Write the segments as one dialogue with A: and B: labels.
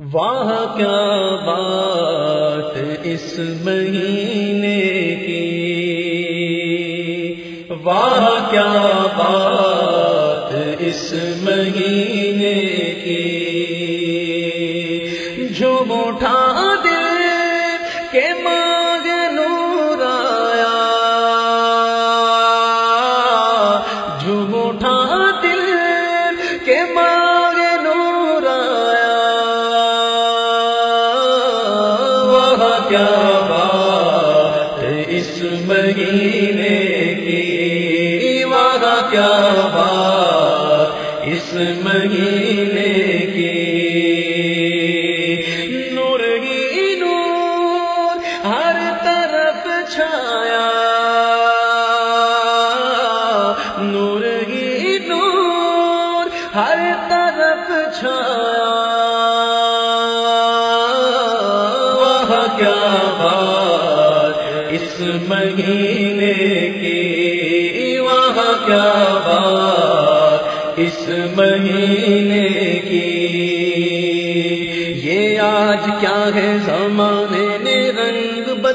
A: واہ کیا بات اس مہینے کی؟ واہ کیا بات اس مہینے کی؟ ہر طرف چھایا۔ وہ کیا بات اس مہینے کی وہ کیا بات اس مہینے کی۔ یہ آج کیا ہے زمانے نے رنگ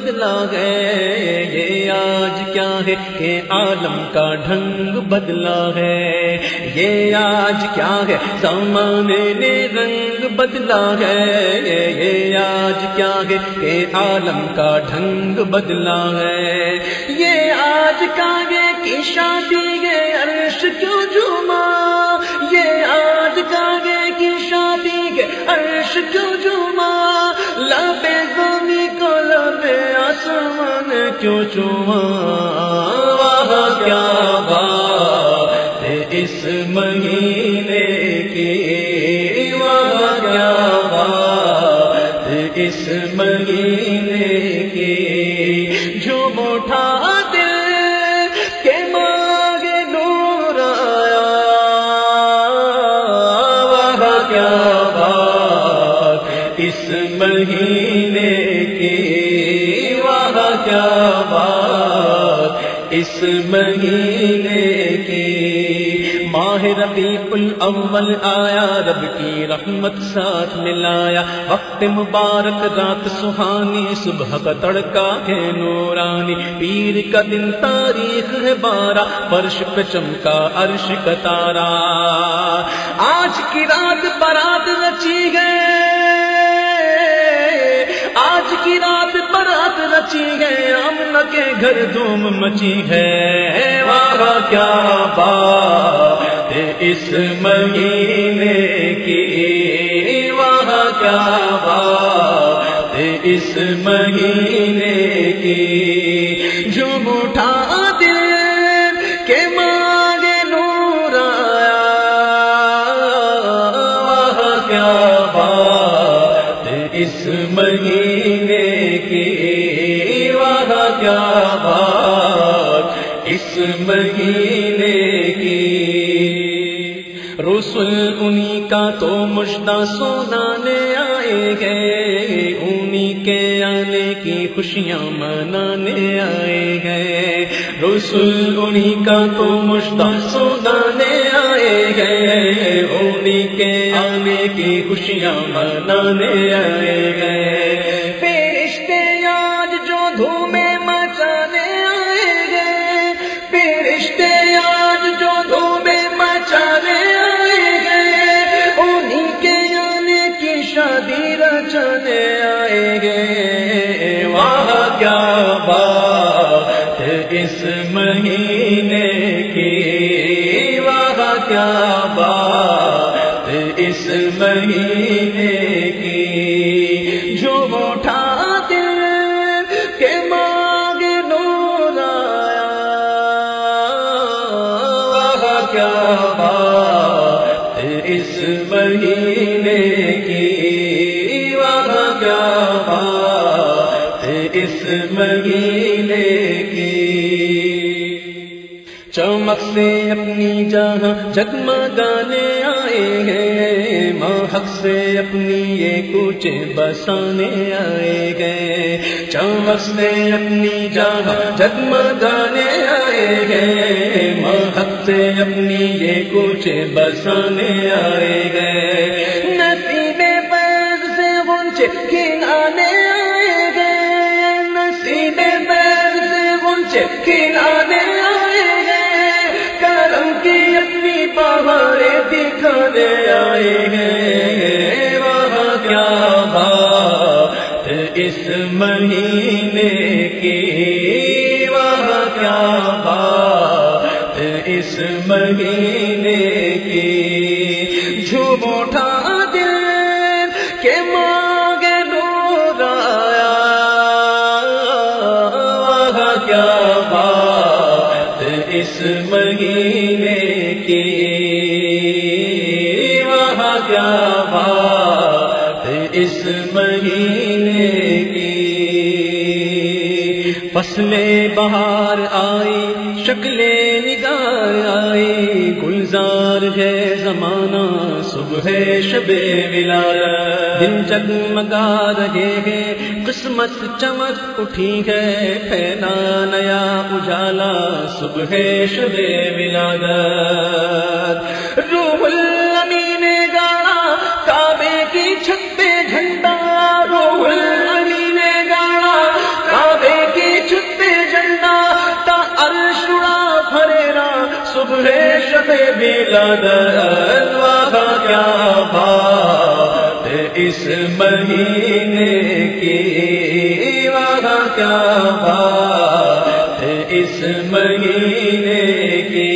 A: بدلا ہے یہ آج کیا ہے؟ کہ عالم کا ڈھنگ بدلا ہے۔ یہ آج کیا ہے؟ زمانے نے رنگ بدلا ہے۔ یہ آج کیا ہے؟ کہ عالم کا ڈھنگ بدلا ہے۔ یہ آج کاگے کی شادی ہے عرش کیوں جھوما؟ کیوں چوما واہ، کیا بات اس مہینے کی؟ واہ، کیا بات اس مہینے کی؟ جو موٹا دل کے ماگ نور آیا۔ وہ کیا بات اس مہینے اس مہینے کی ماہ ربیع الاول آیا، رب کی رحمت ساتھ ملایا۔ وقت مبارک، رات سہانی، صبح کا تڑکا ہے نورانی۔ پیر کا دن تاریخ ہے بارہ، فرش پہ چمکا عرش کا تارا۔ آج کی رات برات رچی گئے، آج کی رات کے گھر دھوم مچی ہے۔ واہ کیا بات اس مہینے کی؟ واہ کیا بات اس مہینے کی؟ مہینے کی۔ رسول انہی کا تو مشدہ سنانے آئے گئے۔ انہی کے آنے کی خوشیاں منانے آئے گئے۔ رسول انہی کا تو مشدہ سنانے آئے گئے۔ انہی کے آنے کی خوشیاں منانے آئے گئے۔ مہینے کی جو موٹا دل کے مانگ نور آیا۔ واہ، کیا بات اس مہینے کی؟ واہ، کیا بات اس مہینے کی؟ چمک سے اپنی جہاں جگمگانے آئے ہیں۔ ماہک سے اپنی یہ کوچے بسانے آئے گئے۔ چمک سے اپنی جہاں جگمگانے آئے گئے۔ ماہک سے اپنی یہ کوچے بسانے آئے گئے۔ نسی میں گنچے کھلانے آئے گئے۔ نصیب پیر سے گنچے کھلانے دکھانے آئے گئے وہاں کیا بات اس مہینے کی؟ وہاں کیا بات اس مہینے کی؟ جھوم اٹھا دل کے مانگے دور آیا۔ وہاں کیا بات اس مہینے کی؟ کیا بات اس مہینے کی؟ فصلیں بہار آئی، شکلیں نگار آئی، گلزار ہے زمانہ، صبح شب ولار دن جگمگا رہے ہیں، قسمت چمک اٹھی ہے، پھیلا نیا اجالا، صبح شب ولاد۔ روح بلاد اللہ کیا بات اس مہینے کی؟ وہاں کیا بات اس مہینے کی؟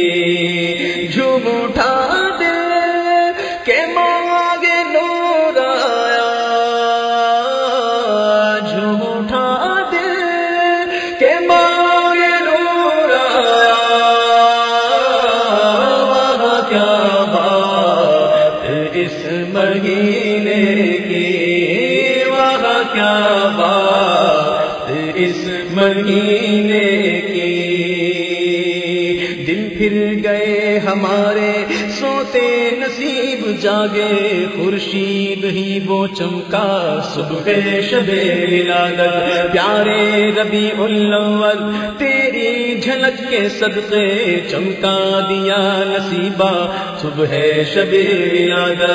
A: خورشید ہی وہ چمکا، صبح شب ولادت۔ پیارے ربی الاول، تیری جھلک کے صدقے چمکا دیا نصیبہ۔ صبح شب ولادت۔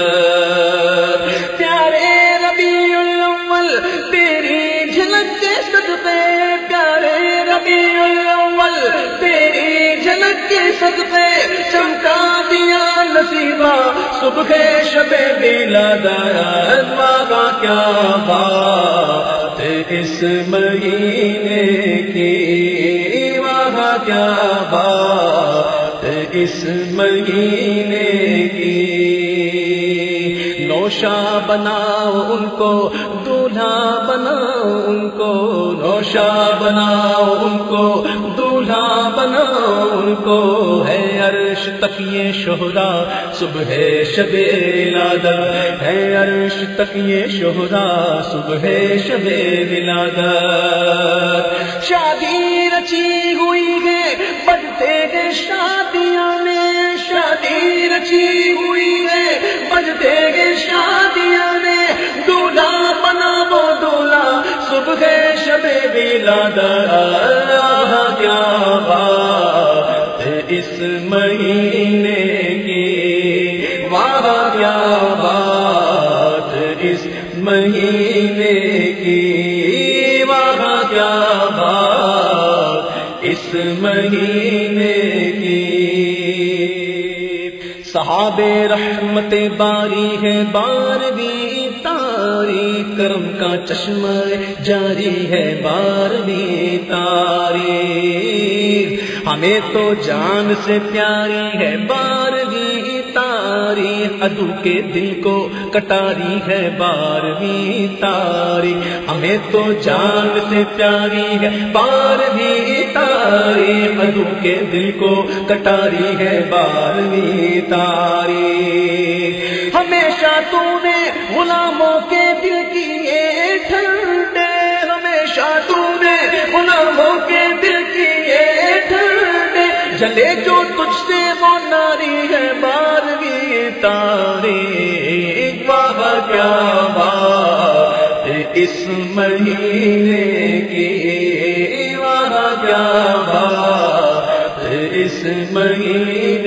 A: پیارے ربی الاول، تیری جھلک کے صدقے۔ پیارے ربی الاول، تیری جھلک کے صدقے چمکا صبح شب ولادت وہاں کیا بات اس مہینے کی وہاں کیا بات اس مہینے کی نوشا بناؤ ان کو، دولہا بناؤ ان کو نوشا بناؤ ان کو، دولہا بناؤ ان کو ہے۔ عرش تک یہ شہرا صبح شب ولادت۔ ہے عرش تک یہ شہرا صبح شب ولادت۔ شادی رچی ہوئی ہے بجتے ہیں شادیاں میں۔ شادی رچی ہوئی ہے بجتے ہیں شادیاں میں۔ دولہا بنا وہ دولہا صبح شب ولادت۔ کیا بات۔ اس مہینے کی واہ کیا بات اس مہینے کی واہ کیا بات اس مہینے کی صحاب رحمت باری ہے بارہویں تاری کرم کا چشمہ جاری ہے بارہویں تاری ہمیں تو جان سے پیاری ہے، بارہویں تاری ادو کے دل کو کٹاری ہے بارہویں تاری ہمیں تو جان سے پیاری ہے، بارہویں تاری ادو کے دل کو کٹاری ہے بارہویں تاری ہمیشہ تو نے غلاموں کے دل چلے جو تجھ سے وہ ناری ہے باروی تاری واہ کیا بات اس مہینے کی؟ واہ کیا بات اس مہینے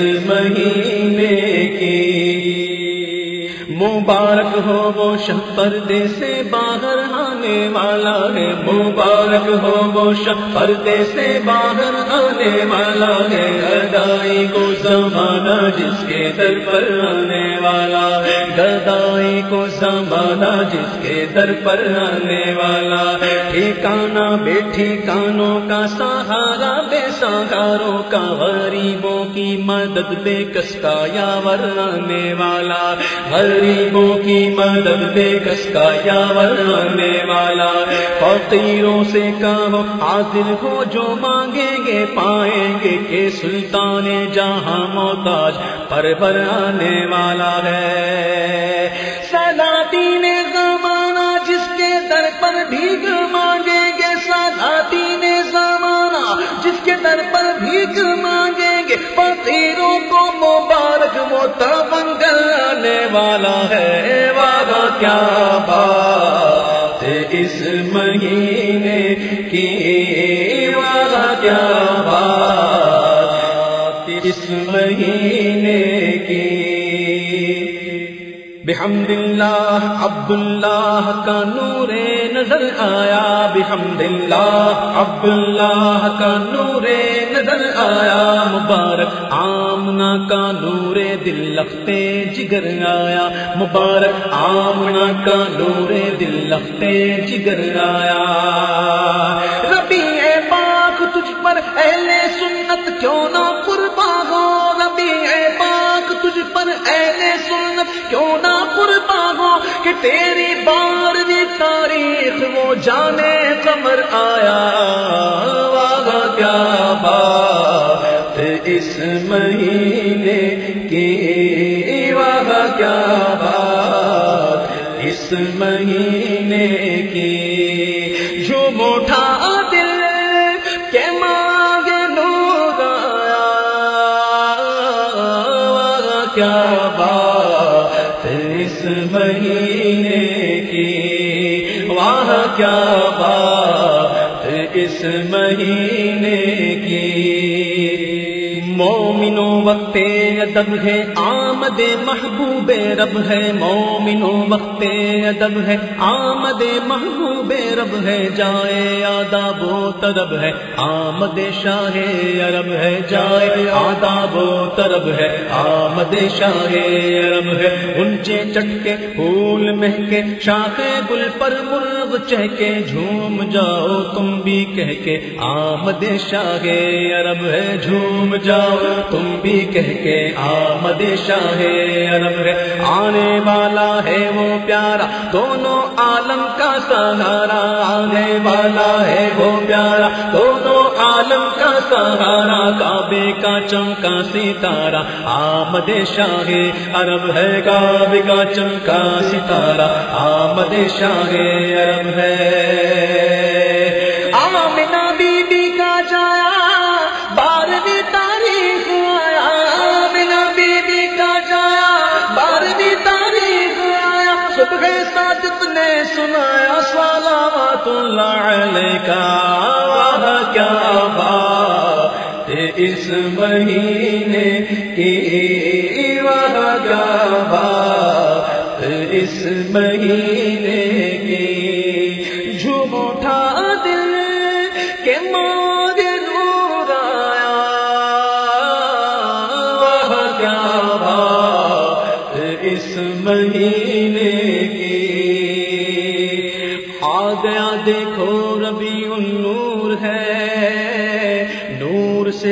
A: اس مہینے کی مبارک ہو وہ شہ پردے سے باہر آنے والا ہے۔ مبارک ہو وہ شہ پردے سے باہر آنے والا ہے۔ گدائی کو زمانہ جس کے در پر آنے والا ہے۔ گدائی کو زمانہ جس کے در پر آنے والا ہے۔ ٹھیکانا بے ٹھیکانوں کا سہارا، بے سہاروں کا غریبوں کی مدد، بے کس کا یا آنے والا غریب غریبوں کی مدد بے کس کا یا ورنے والا فقیروں سے کہو، حاضر ہو جو مانگیں گے پائیں گے کہ سلطان جہاں محتاج پر آنے والا ہے۔ سلاطین زمانہ جس کے در پر بھیگ مانگیں گے سلاطین زمانہ جس کے در پر بھیگ مانگیں گے۔ فقیروں کو مبارک والا ہے وعدہ کیا بات اس مہینے کی وعدہ کیا بات اس مہینے کی بحمد اللہ عبد اللہ کا نور نظر آیا۔ بحمد اللہ عبد اللہ کا نور نظر آیا، مبارک آمنا کا نور دل لختے جگر آیا۔ مبارک آمنا کا نور دل لختے جگر آیا۔ ربی اے پاک، تجھ پر اہل سنت کیوں نہ قربا ہو؟ ربی اے پاک، تجھ پر اہل سنت کیوں نہ قربا ہو؟ کہ تیری بارہویں تاریخ وہ جانے قمر آیا۔ کیا بات اس مہینے کی واہ کیا بات اس مہینے کی جو موٹا دل کے مانگ نور آیا کیا بات اس مہینے کی واہ کیا بات اس مہینے کی مومنو وقت ادب ہے آمد محبوب رب ہے مومنو وقت ادب ہے۔ آمد محبوب رب ہے، جائے آداب و ترب ہے۔ آمد شاہ عرب ہے، جائے آداب و ترب ہے۔ آمد شاہ عرب ہے، اونچے چٹکے، پھول مہکے۔ شاخ گل پر مرغ چہکے، جھوم جاؤ تم بھی کہہ کے آمد شاہ عرب ہے، جھوم جاؤ تم بھی کہہ کے آمد شاہ عرب ہے، آنے والا ہے وہ پیارا، دونوں عالم کا سہارا، آنے والا ہے وہ پیارا، دونوں عالم کا سہارا، کعبے کا چمکا ستارہ، آمد شاہ عرب ہے، کعبے کا چمکا ستارہ، آمد شاہ عرب ہے۔ کا کیا بات اس مہینے کی وہ کیا بات اس مہینے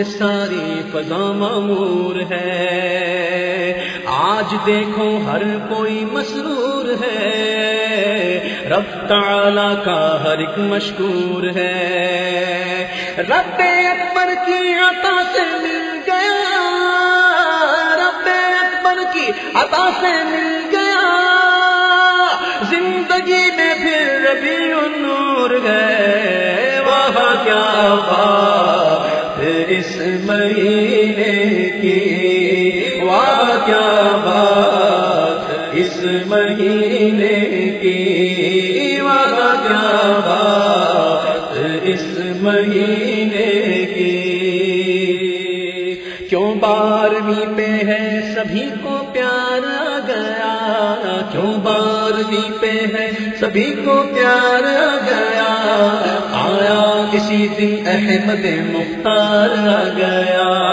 A: ساری فضا معمور ہے۔ آج دیکھو ہر کوئی مسرور ہے۔ رب تعالی کا ہر ایک مشکور ہے۔ رب اکبر کی عطا سے مل گیا۔ رب اکبر کی عطا سے مل گیا۔ زندگی میں پھر ربی نور ہے۔ واہ کیا اس مہینے کی واہ کیا بات اس مہینے کی واہ کیا بات اس مہینے کی کیوں بارہویں پہ ہے سبھی کو پیار آ گیا؟ کیوں بارہویں پہ ہے سبھی کو پیار آ گیا؟ آیا کسی دن احمد مختار آ گیا۔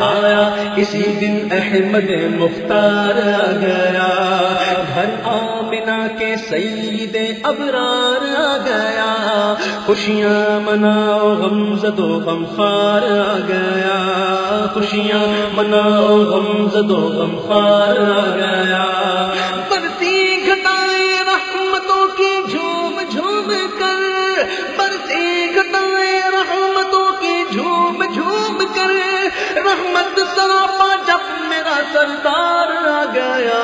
A: آیا کسی دن احمد مختار آ گیا۔ گھر آمنا کے سعید ابرار آ گیا۔ خوشیاں مناؤ غم زدو غم خار آ گیا۔ خوشیاں مناؤ غم زدو غم خار آ گیا۔ کر برسی رحمتوں کی جھوم جھوم کر رحمت سراپا جب میرا سردار آ گیا۔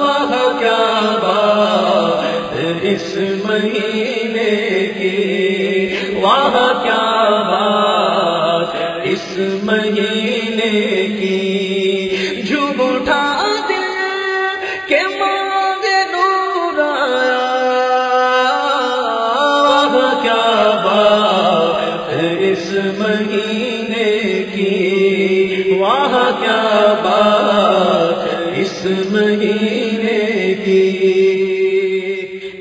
A: وہاں کیا بات اس مہینے کی۔ وہاں کیا بات اس مہینے کی۔ جھوم اٹھا مہینے کی۔ وہاں کیا بات اس مہینے کی؟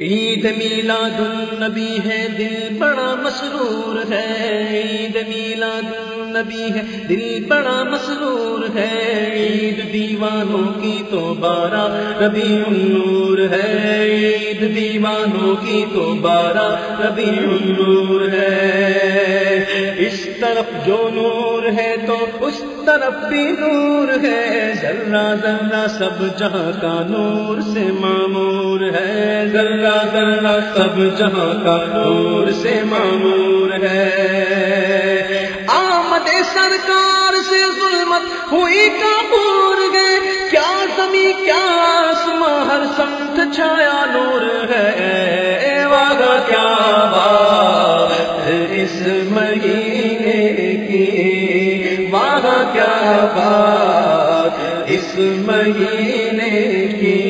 A: عید میلاد النبی ہے، دل بڑا مسرور ہے۔ عید میلاد النبی ہے، دل بڑا مسرور ہے۔ عید دیوانوں کی تو بارہ ربی النور ہے۔ عید دیوانوں کی تو بارہ ربی النور ہے۔ طرف جو نور ہے تو اس طرف بھی نور ہے۔ ذرا ذرا سب جہاں کا نور سے معمور ہے۔ ذرا ذرا سب جہاں کا نور سے معمور ہے۔ آمد سرکار سے ظلمت ہوئی کپور گئے کیا زمین، کیا آسماں ہر سمت چھایا نور ہے۔ وعدہ کیا اس مہینے کیا بات اس مہینے کی؟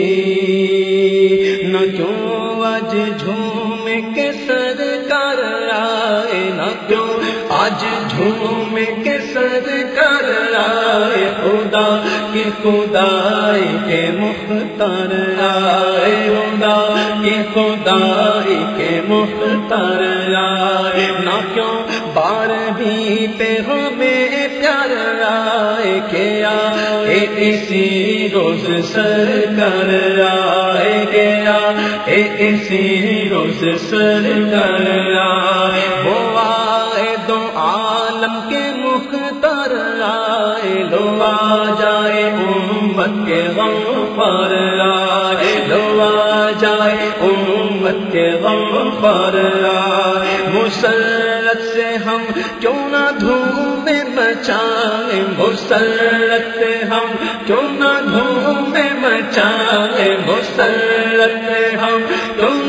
A: نہ کیوں آج جھوم کے سر کر آئے، نہ کیوں آج جھوم کے سر کر آئے خدا کی خدائی کے مختار آئے خدا کی خدائی کے مختار آئے نہ کیوں بار بھی پہ ہمیں پیار آئے کیا اسی روز سر کر آئے گیا اسی روز سر کر آئے عالم کے مختار آئے، لو آ جائے امت کے غم پر آئے، لو آ جائے امت کے غم پر آئے۔ مسرت سے ہم کیوں نہ دھوم مچائیں مسرت سے ہم کیوں نہ دھوم مچائیں مسرت سے ہم کیوں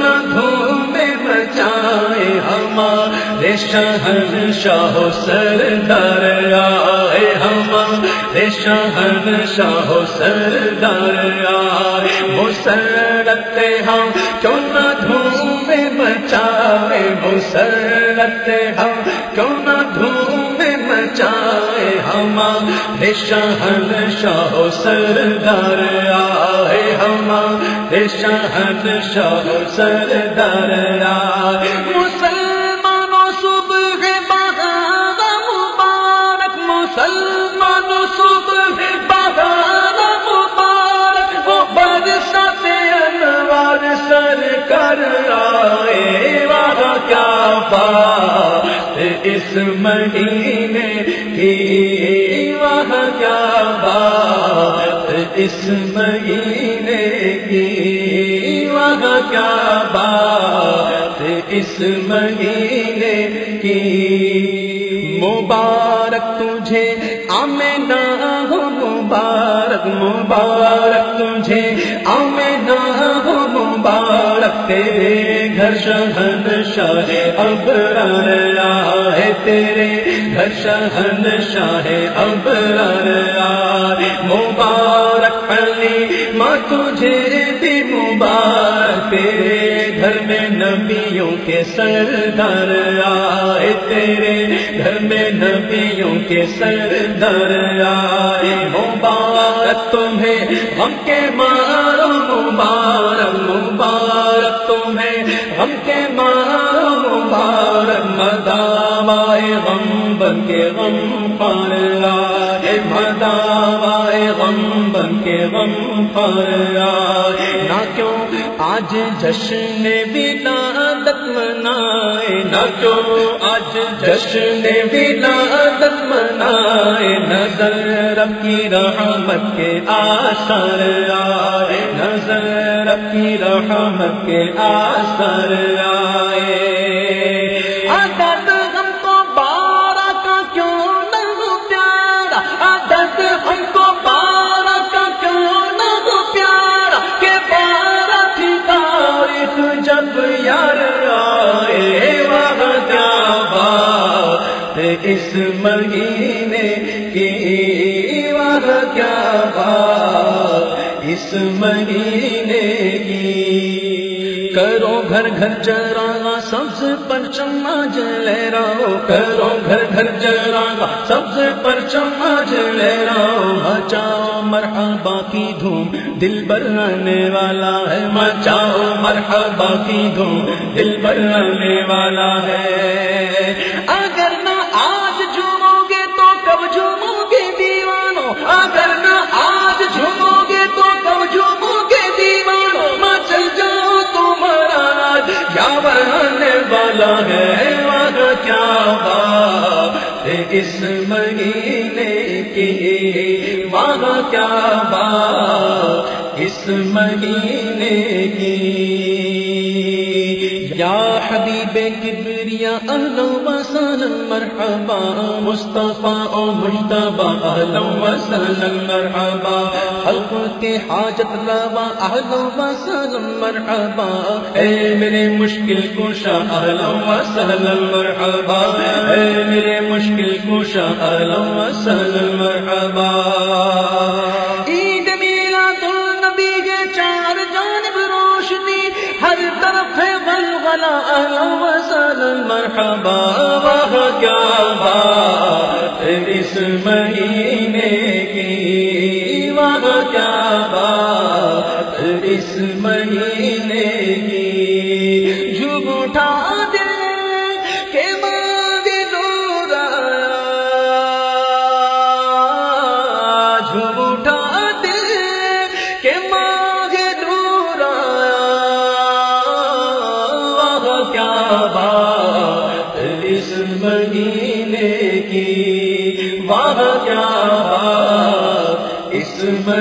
A: شہن شاہ سردار آئے ہمارے شہن شاہ سردار آئے۔ مسرت ہم کیوں نہ دھوم مچائے۔ مسرت ہم کیوں نہ دھوم مچائے ہمارے شہن شاہ سردار آئے ہمارے شہن شاہ سردار آئے۔ کر آئے، وہاں کیا بات؟ اس مہینے کی وہاں کیا بات؟ اس مہینے کی وہاں کیا بات؟ اس مہینے کی مبارک تجھے آمنا ہو مبارک مبارک تجھے آمنا ہو مبارک۔ تیرے گھر شہن شاہ اب آئے تیرے گھر شہن شاہ اب مبارک علی، ماں تجھے بھی مبارک۔ تیرے گھر میں نبیوں کے سردار آئے۔ تیرے گھر میں نبیوں کے سردار آئے۔ مبارک تمہیں ہم کے مارو، مبارک مبارک تمہیں۔ ہم کے مارو مبارک مداوائے غم بن کے غم پار آئے مداوائے غم بن کے غم پار آئے نہ کیوں آج جشن ولادت منائے نہ کیوں آج جشن ولادت منائے نظر رب کی رحمت کے آثار آئے، نظر رب کی رحمت کے آثار ہم کو بارہ کا کیوں پیارا ہم کو بارہ کا کیوں پیارا جب یار اس مہینے کی وہاں کیا بات اس مہینے کرو گھر گھر چراغا، سبز پر چما جلے کرو گھر گھر چراغا، سبز پر چما جلے مچاؤ مرحبا کی دھوم، دل بھرنے والا ہے۔ ہاں مچاؤ مرحبا کی دھوم، دل بھرنے والا ہے۔ کیا بات اس مہینے کی؟ وہاں کیا بات اس مہینے کی؟ یا حبیب کبریا اہل و مرحبا مصطفیٰ او مجتبا اہل و مرحبا خلق کے حاجت لوا اہل و مرحبا اے میرے مشکل کشا، اہل و مرحبا اے میرے مشکل کشا، اہل و مرحبا ولولا اہلا و مرحبا وہ کیا بات اس مہینے کی وہ کیا بات اس مہینے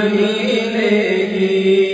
A: مہینے کی۔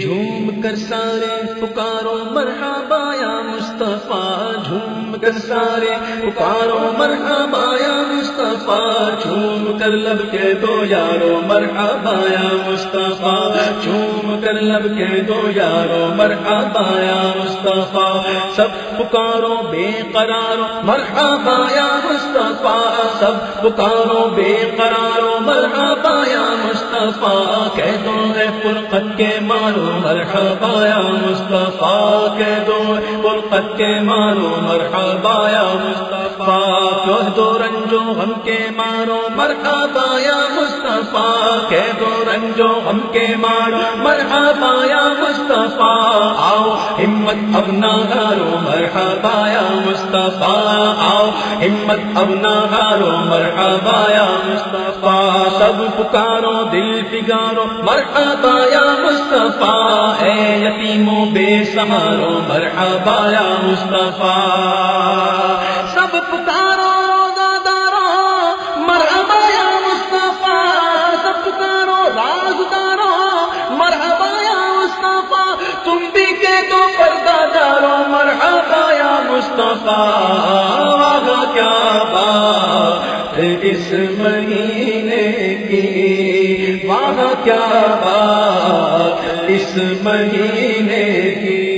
A: جھوم کر سارے پکارو مرحبا یا مصطفیٰ جھوم کر سارے پکارو مرحبا یا مصطفیٰ جھوم کر لب کے دو یارو مرحبا یا مصطفیٰ جھوم کر لب کے دو یارو مرحبا یا مصطفیٰ۔ سب پکارو بے قرارو مرحبا یا مصطفیٰ۔ سب پکارو بے قرارو مرحبا یا مصطفیٰ۔ کہہ دو ہے فرقت کے مارو مرحبا یا مصطفیٰ۔ کہہ دو فرقت کے مارو مرحبا یا مصطفیٰ۔ کہہ دو رنجو غم کے مارو، مرحبا یا مصطفیٰ۔ کہہ دو رنجو غم کے مارو، مرحبا یا مصطفیٰ۔ آؤ ہمت اب نہ ہارو مرحبا یا مصطفیٰ۔ آؤ ہمت اب نہ ہارو مرحبا یا مصطفیٰ۔ سب پکارو، دل پگارو مرحبا یا مصطفیٰ۔ اے یتیموں بے سہارو مرحبا یا مصطفیٰ۔ سب پکارو روزہ دارو مرحبا یا مصطفیٰ، سب پکارو، راز دارو، مرحبا یا مصطفیٰ، تم بھی کہہ دو پردہ دارو، مرحبا یا مصطفیٰ کیا بات اس مہینے کی؟ واہ کیا بات اس مہینے کی؟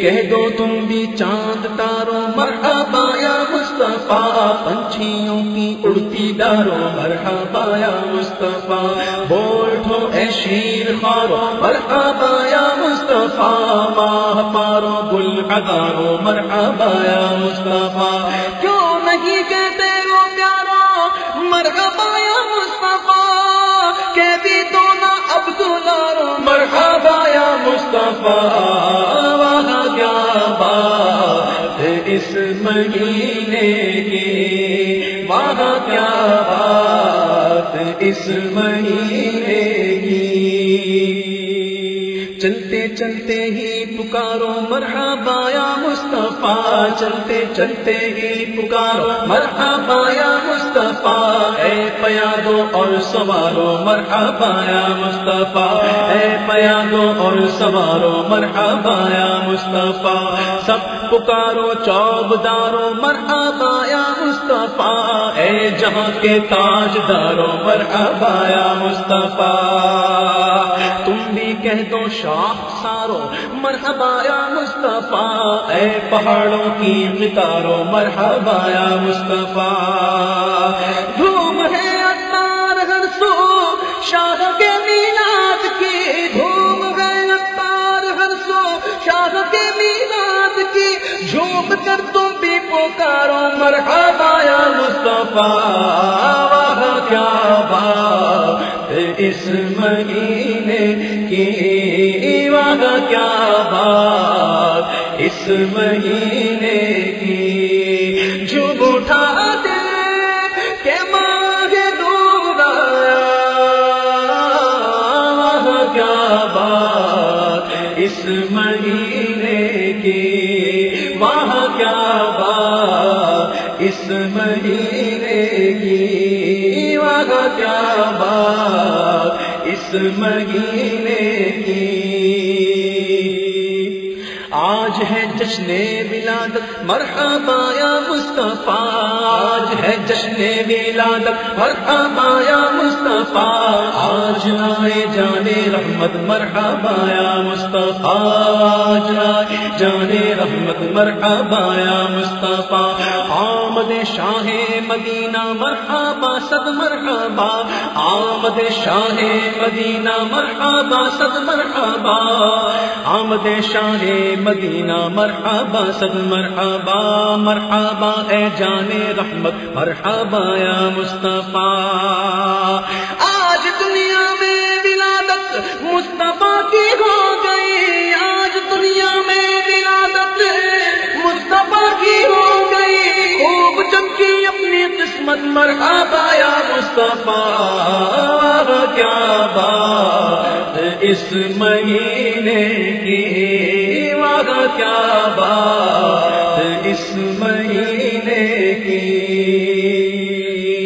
A: کہہ دو تم بھی چاند تارو مرحبا یا مصطفیٰ، پنچھیوں کی اڑتی دارو مرحبا یا مصطفیٰ بولٹو اے شیر خارو مرحبا یا مصطفیٰ، ماہ پارو گل ہزارو مرحبا یا مصطفیٰ۔ کیوں نہیں کہتے وہ پیارو مرحبا یا مصطفیٰ کہتی تو نہ اب دلارو مرحبا یا مصطفیٰ۔ بات اس مہینے کی وہاں کیا بات اس مہینے چلتے ہی پکارو مرحبا یا مصطفیٰ، چلتے چلتے ہی پکارو مرحبا یا مصطفیٰ، اے پیادو اور سوارو مرحبا یا مصطفیٰ، اے پیادو اور سوارو مرحبا یا مصطفیٰ، سب پکارو چوب دارو مرحبا یا مصطفیٰ، اے جہاں کے تاج دارو مرحبا یا مصطفیٰ۔ تم بھی کہہ دو شاخ سارو، مرحبا یا مصطفیٰ۔ اے پہاڑوں کی قطارو مرحبا یا مصطفیٰ۔ پکارو مرحبا یا مصطفیٰ وہاں کیا بات، اس مہینے کی وہاں کیا بات، اس مہینے کی جو اٹھا دے کہ ماں دور وہاں کیا بات، اس مہینے کی وہاں کیا بات اس مہینے کی وہاں کیا بات؟ اس مہینے کی۔ آج ہے جشن ولادت مرحبا یا مصطفیٰ۔ آج ہے جشن ولادت مرحبا یا مصطفیٰ۔ آج آئے جانے رحمت، مرحبا یا مصطفیٰ۔ آج آئے جانے رحمت، مرحبا یا مصطفیٰ۔ آمد شاہ مدینہ مرحبا، صد مرحبا۔ آمد شاہ مدینہ مرحبا، صد مرحبا۔ آمد شاہ مدینہ مرحبا، صد مرحبا۔ مرحبا، اے جانے رحمت، مرحبا یا مصطفیٰ۔ چمکی اپنی قسمت مرحبا یا مصطفیٰ، کیا بات اس مہینے کی؟ وہاں کیا بات اس مہینے کی؟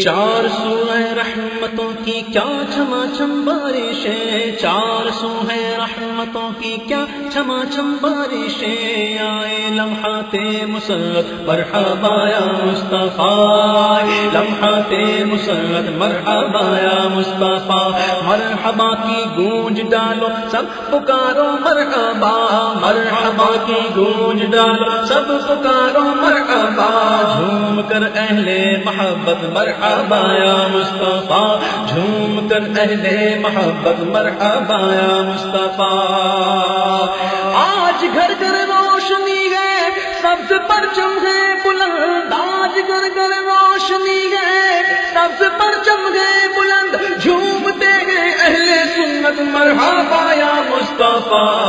A: چار سو ہے رحمتوں کی، کیا چھما چھم بارشیں؟ چار سو ہے رحمتوں کی، کیا چھما چھم بارشیں آئے لمحات مسرت، مرحبا یا مصطفیٰ۔ لمحات مسرت، مرحبا یا مصطفیٰ۔ مرحبا کی گونج ڈالو، سب پکارو مرحبا۔ مرحبا کی گونج ڈالو، سب پکارو مرحبا۔ جھوم کر اہل محبت، مرحبا یا مصطفیٰ۔ جھوم کر اہل محبت، مرحبا یا مصطفیٰ۔ آج گھر گھر روشنی ہے، سبز پرچم ہے، بلند آج گھر گھر روشنی ہے۔ سبز پرچم ہے، بلند جھومتے ہیں۔ اہل سنت مرحبا یا مصطفیٰ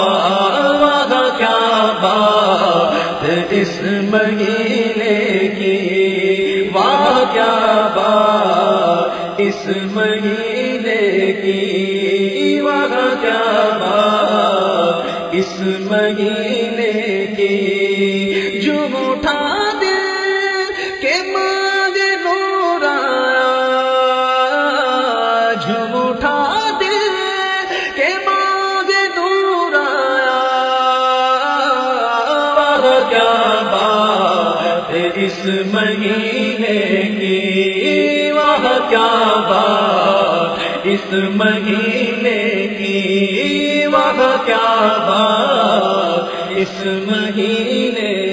A: وہاں کیا بات اس مہینے کی؟ واہ کیا بات اس مہینے اس مہینے کی جو اٹھا دے کہ مانگ نورا جھم اٹھا دے کہ مانگ نورا۔ کیا بات اس مہینے کی؟ وہ کیا بات اس مہینے کی وہ کیا بات اس مہینے